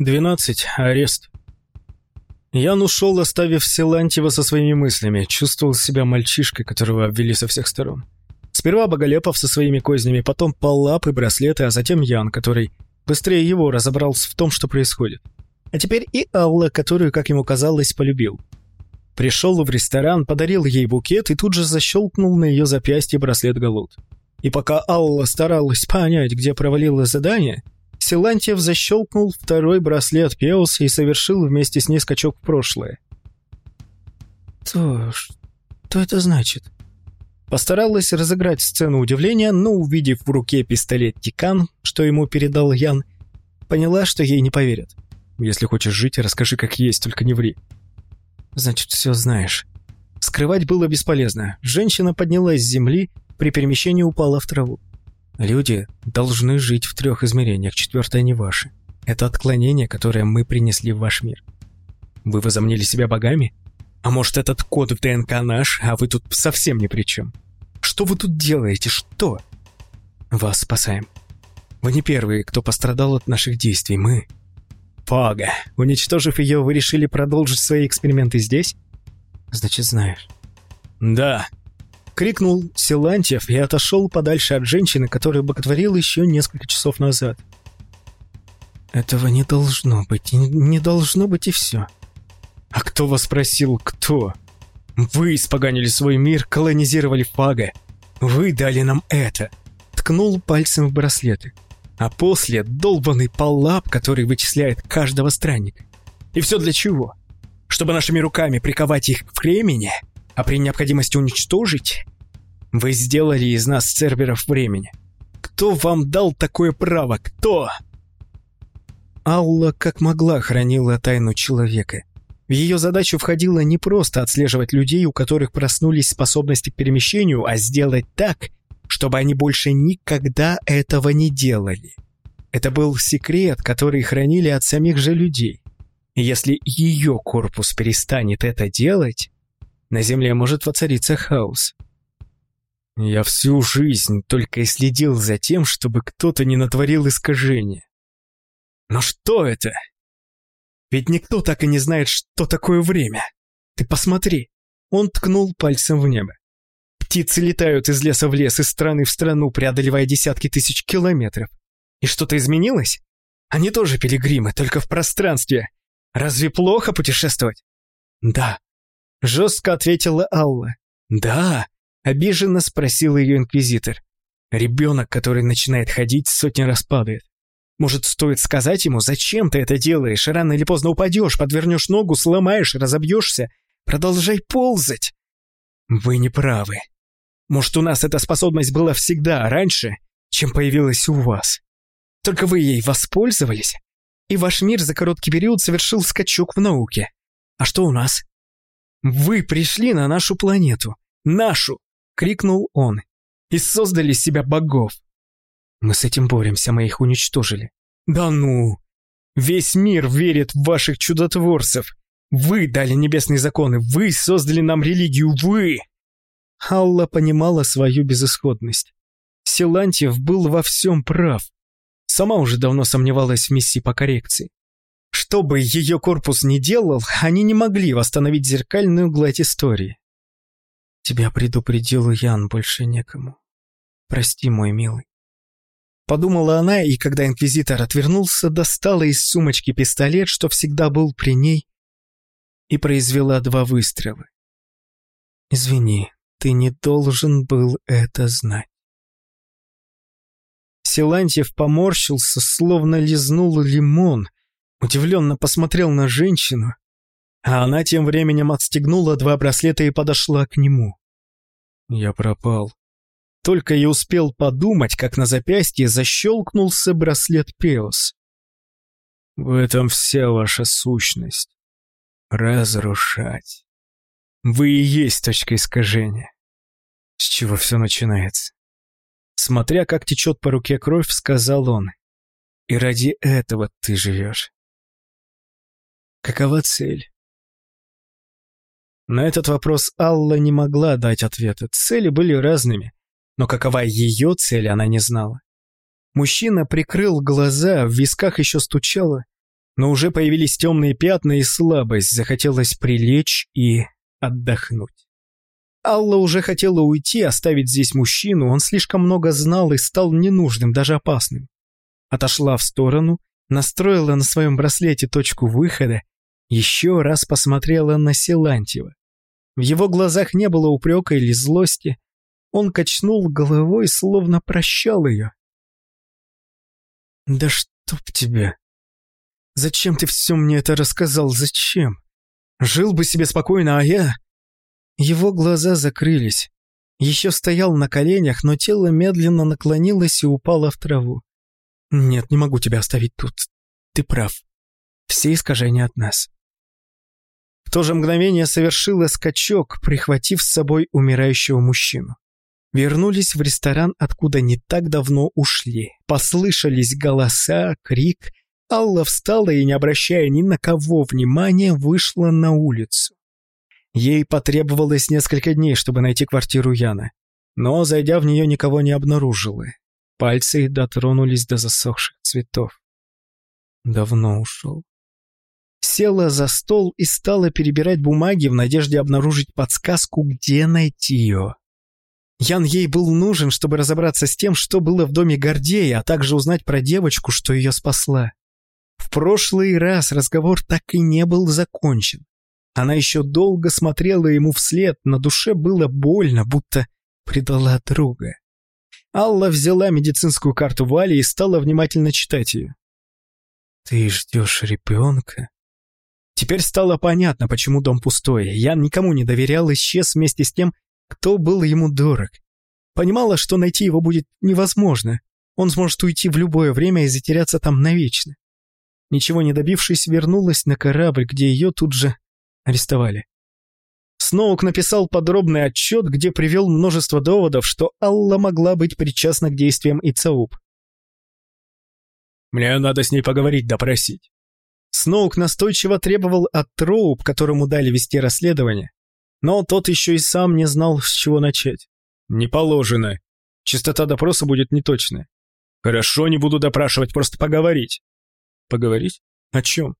12. Арест. Ян ушел, оставив Силантьева со своими мыслями. Чувствовал себя мальчишкой, которого обвели со всех сторон. Сперва Боголепов со своими кознями, потом Паллап и браслеты, а затем Ян, который быстрее его разобрался в том, что происходит. А теперь и Алла, которую, как ему казалось, полюбил. Пришел в ресторан, подарил ей букет и тут же защелкнул на ее запястье браслет Галут. И пока Алла старалась понять, где провалилось задание, Силантьев защелкнул второй браслет Пеуса и совершил вместе с ней скачок в прошлое. «То... что это значит?» Постаралась разыграть сцену удивления, но, увидев в руке пистолет Тикан, что ему передал Ян, поняла, что ей не поверят. «Если хочешь жить, расскажи как есть, только не ври». «Значит, все знаешь». Скрывать было бесполезно. Женщина поднялась с земли, при перемещении упала в траву. Люди должны жить в трех измерениях, четвертое не ваше. Это отклонение, которое мы принесли в ваш мир. Вы возомнили себя богами? А может, этот код в ДНК наш, а вы тут совсем ни при чем? Что вы тут делаете? Что? Вас спасаем. Вы не первые, кто пострадал от наших действий. Мы... Пага. Уничтожив ее, вы решили продолжить свои эксперименты здесь? Значит, знаешь. Да, крикнул Силантьев и отошел подальше от женщины, которая боготворила еще несколько часов назад. «Этого не должно быть, не должно быть и все». «А кто вас спросил, кто?» «Вы испоганили свой мир, колонизировали Фага. Вы дали нам это!» Ткнул пальцем в браслеты. А после долбанный палап, который вычисляет каждого странника. И все для чего? Чтобы нашими руками приковать их к времени, а при необходимости уничтожить? Вы сделали из нас церберов времени. Кто вам дал такое право? Кто?» Алла как могла хранила тайну человека. В ее задачу входило не просто отслеживать людей, у которых проснулись способности к перемещению, а сделать так, чтобы они больше никогда этого не делали. Это был секрет, который хранили от самих же людей. И если ее корпус перестанет это делать, на Земле может воцариться хаос. Я всю жизнь только и следил за тем, чтобы кто-то не натворил искажения. Но что это? Ведь никто так и не знает, что такое время. Ты посмотри. Он ткнул пальцем в небо. Птицы летают из леса в лес, из страны в страну, преодолевая десятки тысяч километров. И что-то изменилось? Они тоже пилигримы, только в пространстве. Разве плохо путешествовать? Да. Жестко ответила Алла. Да, Обиженно спросил ее инквизитор. Ребенок, который начинает ходить, сотни раз падает. Может, стоит сказать ему, зачем ты это делаешь? Рано или поздно упадешь, подвернешь ногу, сломаешь, разобьешься. Продолжай ползать. Вы не правы. Может, у нас эта способность была всегда раньше, чем появилась у вас. Только вы ей воспользовались, и ваш мир за короткий период совершил скачок в науке. А что у нас? Вы пришли на нашу планету. Нашу крикнул он. «И создали себя богов!» «Мы с этим боремся, мы их уничтожили». «Да ну! Весь мир верит в ваших чудотворцев! Вы дали небесные законы, вы создали нам религию, вы!» Алла понимала свою безысходность. Силантьев был во всем прав. Сама уже давно сомневалась в миссии по коррекции. Что бы ее корпус ни делал, они не могли восстановить зеркальную гладь истории. Тебя предупредил Ян, больше некому. Прости, мой милый. Подумала она, и когда инквизитор отвернулся, достала из сумочки пистолет, что всегда был при ней, и произвела два выстрела. Извини, ты не должен был это знать. Силантьев поморщился, словно лизнул лимон, удивленно посмотрел на женщину, а она тем временем отстегнула два браслета и подошла к нему. Я пропал. Только я успел подумать, как на запястье защелкнулся браслет Пеос. В этом вся ваша сущность. Разрушать. Вы и есть точка искажения. С чего все начинается? Смотря как течет по руке кровь, сказал он. И ради этого ты живешь. Какова цель? На этот вопрос Алла не могла дать ответа. Цели были разными, но какова ее цель, она не знала. Мужчина прикрыл глаза, в висках еще стучало, Но уже появились темные пятна и слабость, захотелось прилечь и отдохнуть. Алла уже хотела уйти, оставить здесь мужчину, он слишком много знал и стал ненужным, даже опасным. Отошла в сторону, настроила на своем браслете точку выхода, еще раз посмотрела на Силантьева. В его глазах не было упрека или злости, он качнул головой, словно прощал ее. «Да чтоб тебя! Зачем ты все мне это рассказал? Зачем? Жил бы себе спокойно, а я...» Его глаза закрылись. Еще стоял на коленях, но тело медленно наклонилось и упало в траву. «Нет, не могу тебя оставить тут. Ты прав. Все искажения от нас». В то же мгновение совершила скачок, прихватив с собой умирающего мужчину. Вернулись в ресторан, откуда не так давно ушли. Послышались голоса, крик. Алла встала и, не обращая ни на кого внимания, вышла на улицу. Ей потребовалось несколько дней, чтобы найти квартиру Яна. Но, зайдя в нее, никого не обнаружила. Пальцы дотронулись до засохших цветов. Давно ушел. Села за стол и стала перебирать бумаги в надежде обнаружить подсказку, где найти ее. Ян ей был нужен, чтобы разобраться с тем, что было в доме Гордея, а также узнать про девочку, что ее спасла. В прошлый раз разговор так и не был закончен. Она еще долго смотрела ему вслед, на душе было больно, будто предала друга. Алла взяла медицинскую карту Вали и стала внимательно читать ее. «Ты ждешь ребенка?» Теперь стало понятно, почему дом пустой. Ян никому не доверял, исчез вместе с тем, кто был ему дорог. Понимала, что найти его будет невозможно. Он сможет уйти в любое время и затеряться там навечно. Ничего не добившись, вернулась на корабль, где ее тут же арестовали. Сноук написал подробный отчет, где привел множество доводов, что Алла могла быть причастна к действиям Ицауп. «Мне надо с ней поговорить, допросить». Сноук настойчиво требовал от Троуп, которому дали вести расследование, но тот еще и сам не знал, с чего начать. «Не положено. Частота допроса будет неточная. Хорошо, не буду допрашивать, просто поговорить». «Поговорить? О чем?»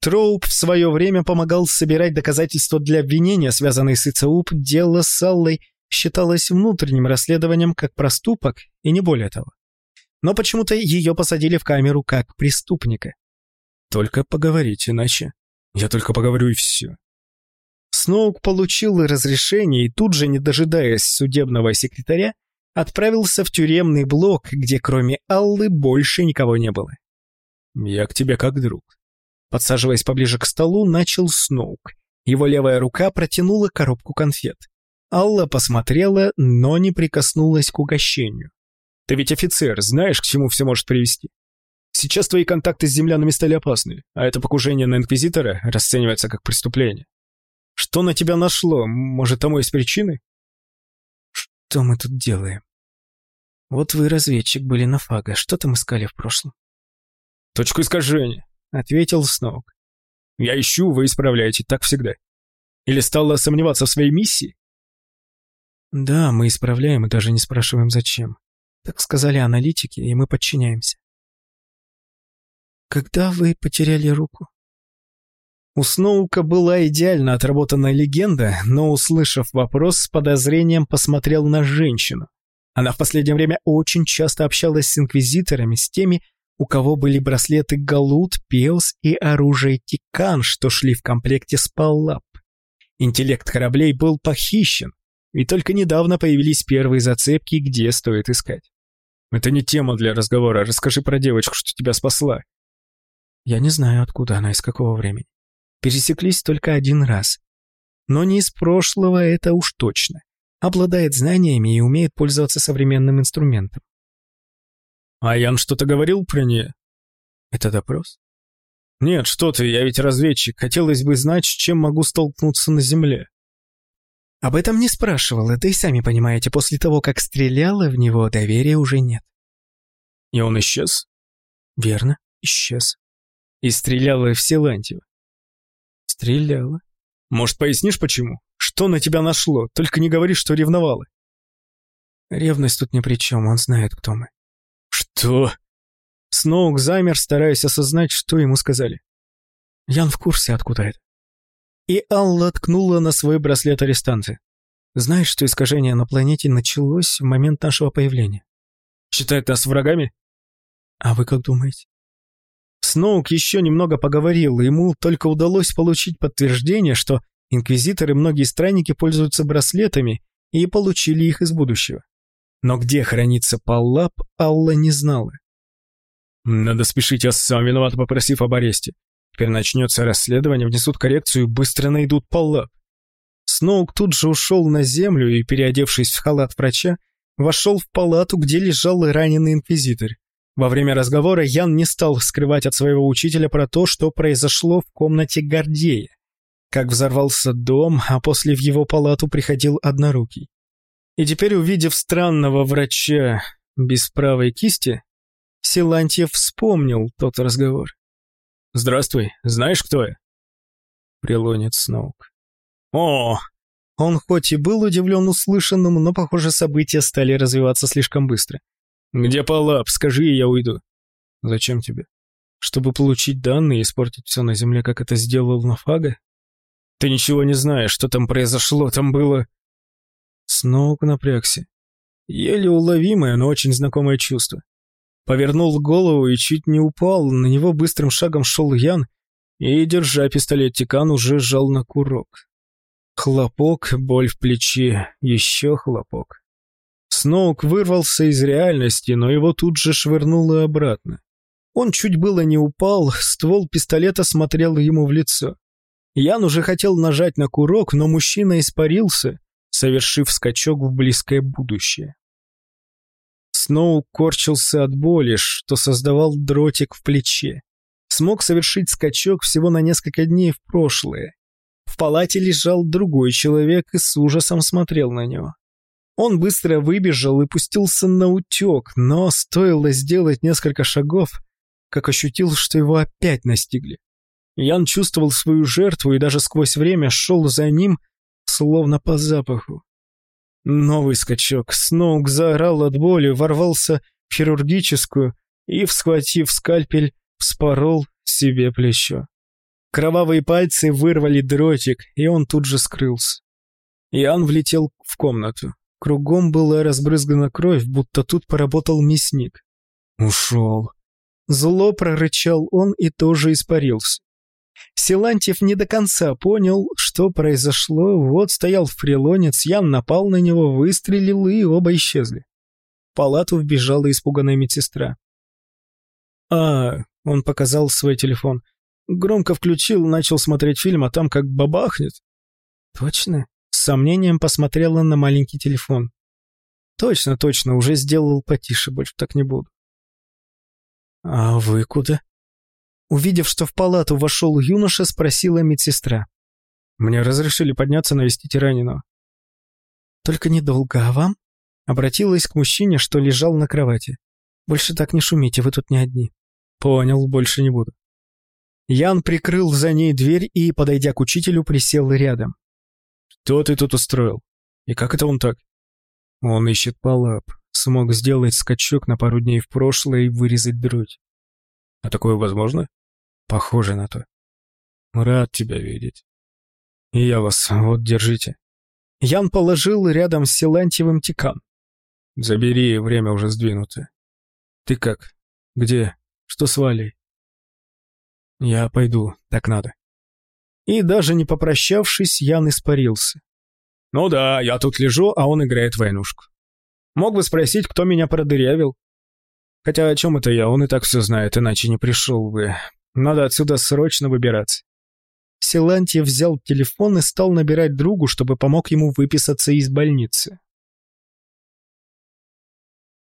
Троуп в свое время помогал собирать доказательства для обвинения, связанные с ИЦУП. Дело с Аллой считалось внутренним расследованием как проступок, и не более того. Но почему-то ее посадили в камеру как преступника. Только поговорить, иначе... Я только поговорю и все. Сноук получил разрешение и тут же, не дожидаясь судебного секретаря, отправился в тюремный блок, где кроме Аллы больше никого не было. «Я к тебе как друг», Подсаживаясь поближе к столу, начал Сноук. Его левая рука протянула коробку конфет. Алла посмотрела, но не прикоснулась к угощению. «Ты ведь офицер, знаешь, к чему все может привести? Сейчас твои контакты с землянами стали опасны, а это покушение на Инквизитора расценивается как преступление. Что на тебя нашло? Может, тому есть причины?» «Что мы тут делаем?» «Вот вы, разведчик, были на Фага. Что там искали в прошлом?» «Точку искажения. — ответил Сноук. «Я ищу, вы исправляете, так всегда. Или стала сомневаться в своей миссии?» «Да, мы исправляем и даже не спрашиваем, зачем. Так сказали аналитики, и мы подчиняемся». «Когда вы потеряли руку?» У Сноука была идеально отработанная легенда, но, услышав вопрос, с подозрением посмотрел на женщину. Она в последнее время очень часто общалась с инквизиторами, с теми, у кого были браслеты Галут, Пеос и оружие Тикан, что шли в комплекте с Паллап. Интеллект кораблей был похищен, и только недавно появились первые зацепки, где стоит искать. «Это не тема для разговора. Расскажи про девочку, что тебя спасла». Я не знаю, откуда она, из какого времени. Пересеклись только один раз. Но не из прошлого, это уж точно. Обладает знаниями и умеет пользоваться современным инструментом. А Ян что-то говорил про нее? Это допрос? Нет, что ты, я ведь разведчик. Хотелось бы знать, с чем могу столкнуться на земле. Об этом не спрашивала, да и сами понимаете, после того, как стреляла в него, доверия уже нет. И он исчез? Верно, исчез. И стреляла в Силантьева. Стреляла. Может, пояснишь, почему? Что на тебя нашло? Только не говори, что ревновала. Ревность тут ни при чем, он знает, кто мы. «Что?» Сноук замер, стараясь осознать, что ему сказали. Ян в курсе, откуда это. И Алла ткнула на свой браслет арестанты. Знаешь, что искажение на планете началось в момент нашего появления? Считает нас врагами? А вы как думаете? Сноук еще немного поговорил, и ему только удалось получить подтверждение, что инквизиторы и многие странники пользуются браслетами и получили их из будущего. Но где хранится Паллап, Алла не знала. «Надо спешить, я сам виноват, попросив об аресте. Теперь начнется расследование, внесут коррекцию и быстро найдут Паллап». Сноук тут же ушел на землю и, переодевшись в халат врача, вошел в палату, где лежал раненый инквизитор. Во время разговора Ян не стал скрывать от своего учителя про то, что произошло в комнате Гордея. Как взорвался дом, а после в его палату приходил однорукий. И теперь, увидев странного врача без правой кисти, Силантьев вспомнил тот разговор. «Здравствуй, знаешь, кто я?» Прилонец Сноук. «О!» Он хоть и был удивлен услышанному, но, похоже, события стали развиваться слишком быстро. «Где Палап? Скажи, я уйду». «Зачем тебе?» «Чтобы получить данные и испортить все на Земле, как это сделал Нафага?» «Ты ничего не знаешь, что там произошло, там было...» Сноук напрягся. Еле уловимое, но очень знакомое чувство. Повернул голову и чуть не упал, на него быстрым шагом шел Ян, и, держа пистолет Тикан, уже сжал на курок. Хлопок, боль в плече, еще хлопок. Сноук вырвался из реальности, но его тут же швырнуло обратно. Он чуть было не упал, ствол пистолета смотрел ему в лицо. Ян уже хотел нажать на курок, но мужчина испарился, совершив скачок в близкое будущее. Сноу корчился от боли, что создавал дротик в плече. Смог совершить скачок всего на несколько дней в прошлое. В палате лежал другой человек и с ужасом смотрел на него. Он быстро выбежал и пустился на утек, но стоило сделать несколько шагов, как ощутил, что его опять настигли. Ян чувствовал свою жертву и даже сквозь время шел за ним, словно по запаху. Новый скачок. Сноук заорал от боли, ворвался в хирургическую и, всхватив скальпель, вспорол себе плечо. Кровавые пальцы вырвали дротик, и он тут же скрылся. Ян влетел в комнату. Кругом была разбрызгана кровь, будто тут поработал мясник. «Ушел». Зло прорычал он и тоже испарился. Силантьев не до конца понял, что произошло. Вот стоял фрилонец, Ян напал на него, выстрелил, и оба исчезли. В палату вбежала испуганная медсестра. «А...» — он показал свой телефон. Громко включил, начал смотреть фильм, а там как бабахнет. «Точно?» С сомнением посмотрела на маленький телефон. «Точно, точно, уже сделал потише, больше так не буду». «А вы куда?» Увидев, что в палату вошел юноша, спросила медсестра. «Мне разрешили подняться навестить раненого». «Только недолго, а вам?» Обратилась к мужчине, что лежал на кровати. «Больше так не шумите, вы тут не одни». «Понял, больше не буду». Ян прикрыл за ней дверь и, подойдя к учителю, присел рядом. Что ты тут устроил? И как это он так? Он ищет палап. Смог сделать скачок на пару дней в прошлое и вырезать дроть. А такое возможно? Похоже на то. Рад тебя видеть. И я вас, вот держите. Ян положил рядом с Силантьевым тикан. Забери, время уже сдвинуто. Ты как? Где? Что с Валей? Я пойду, так надо. И даже не попрощавшись, Ян испарился. «Ну да, я тут лежу, а он играет войнушку. Мог бы спросить, кто меня продырявил. Хотя о чем это я, он и так все знает, иначе не пришел бы. Надо отсюда срочно выбираться». Силантьев взял телефон и стал набирать другу, чтобы помог ему выписаться из больницы.